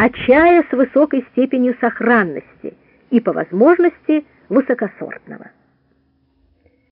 а чая с высокой степенью сохранности и, по возможности, высокосортного.